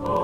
Oh.